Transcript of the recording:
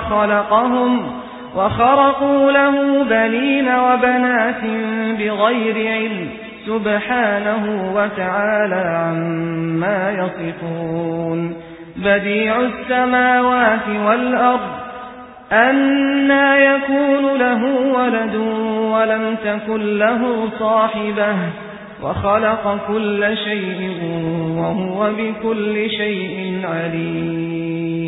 وخلقهم وخرقوا له بنين وبنات بغير علم سبحانه وتعالى عما يصفون. بديع السماوات والأرض أنا يكون له ولد ولم تكن له صاحبة وخلق كل شيء وهو بكل شيء عليم.